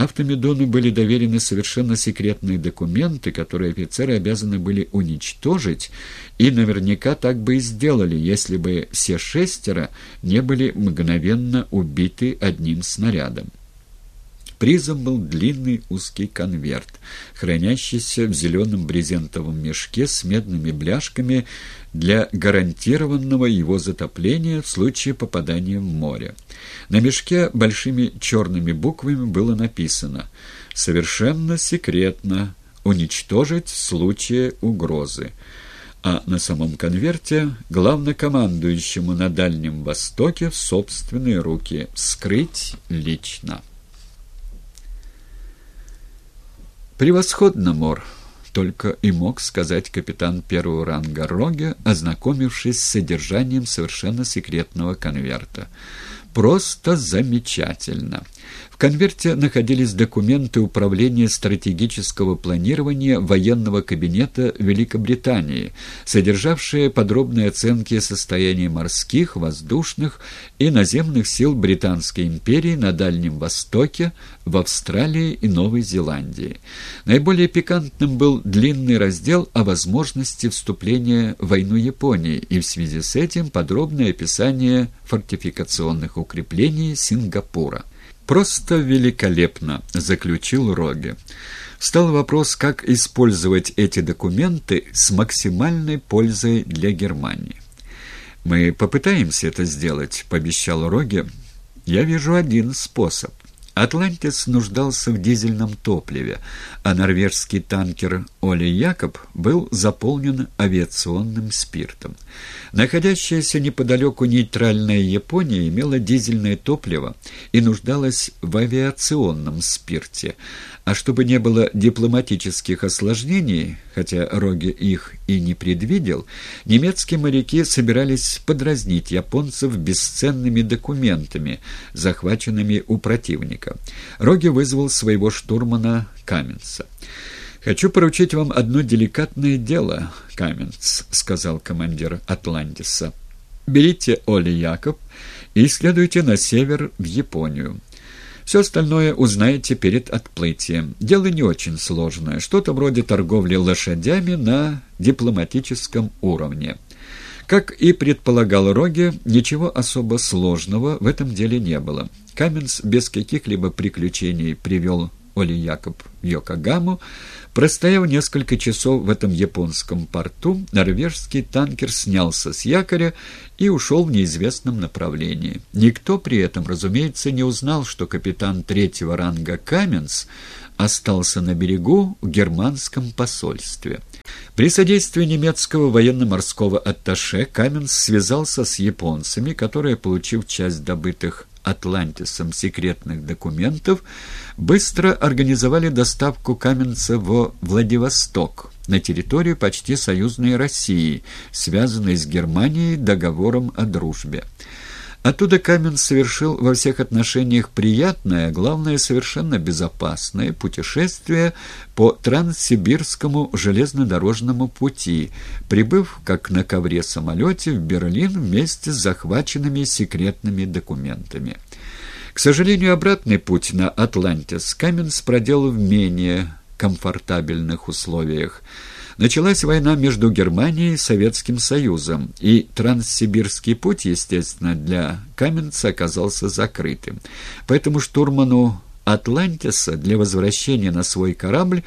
Автомедону были доверены совершенно секретные документы, которые офицеры обязаны были уничтожить, и наверняка так бы и сделали, если бы все шестеро не были мгновенно убиты одним снарядом. Призом был длинный узкий конверт, хранящийся в зеленом брезентовом мешке с медными бляшками для гарантированного его затопления в случае попадания в море. На мешке большими черными буквами было написано «Совершенно секретно. Уничтожить в случае угрозы» а на самом конверте главнокомандующему на Дальнем Востоке в собственные руки «Скрыть лично». «Превосходно, Мор!» — только и мог сказать капитан первого ранга Роге, ознакомившись с содержанием совершенно секретного конверта. «Просто замечательно!» Конверте находились документы Управления стратегического планирования военного кабинета Великобритании, содержавшие подробные оценки состояния морских, воздушных и наземных сил Британской империи на Дальнем Востоке, в Австралии и Новой Зеландии. Наиболее пикантным был длинный раздел о возможности вступления в войну Японии и в связи с этим подробное описание фортификационных укреплений Сингапура. «Просто великолепно», — заключил Роге. Стал вопрос, как использовать эти документы с максимальной пользой для Германии. «Мы попытаемся это сделать», — пообещал Роге. «Я вижу один способ. Атлантис нуждался в дизельном топливе, а норвежский танкер Оли Якоб был заполнен авиационным спиртом. Находящаяся неподалеку нейтральная Япония имела дизельное топливо и нуждалась в авиационном спирте, а чтобы не было дипломатических осложнений, хотя Роге их и не предвидел, немецкие моряки собирались подразнить японцев бесценными документами, захваченными у противника. Роге вызвал своего штурмана Каменца. «Хочу поручить вам одно деликатное дело, Каменц», — сказал командир Атлантиса. «Берите Оли Якоб и следуйте на север в Японию». Все остальное узнаете перед отплытием. Дело не очень сложное, что-то вроде торговли лошадями на дипломатическом уровне. Как и предполагал Роге, ничего особо сложного в этом деле не было. Каменс без каких-либо приключений привел Оли Якоб в Йокогаму, Простояв несколько часов в этом японском порту, норвежский танкер снялся с якоря и ушел в неизвестном направлении. Никто при этом, разумеется, не узнал, что капитан третьего ранга Каменс остался на берегу в германском посольстве. При содействии немецкого военно-морского атташе Каменс связался с японцами, которые, получив часть добытых Атлантисом секретных документов, быстро организовали доставку Каменца во Владивосток, на территорию почти союзной России, связанной с Германией договором о дружбе. Оттуда Камен совершил во всех отношениях приятное, главное, совершенно безопасное путешествие по Транссибирскому железнодорожному пути, прибыв, как на ковре-самолете, в Берлин вместе с захваченными секретными документами. К сожалению, обратный путь на Атлантис Каменс проделал в менее комфортабельных условиях. Началась война между Германией и Советским Союзом, и Транссибирский путь, естественно, для Каменца оказался закрытым. Поэтому штурману Атлантиса для возвращения на свой корабль